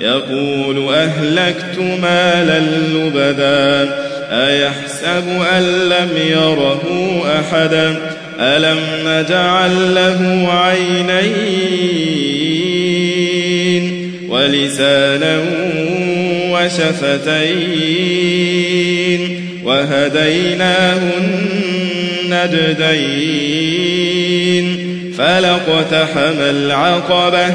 يقول أهلكت مالا لبدا أيحسب أن لم يره أحدا ألم نجعل له عينين ولسانا وشفتين وهديناه النجدين فلقتحم العقبة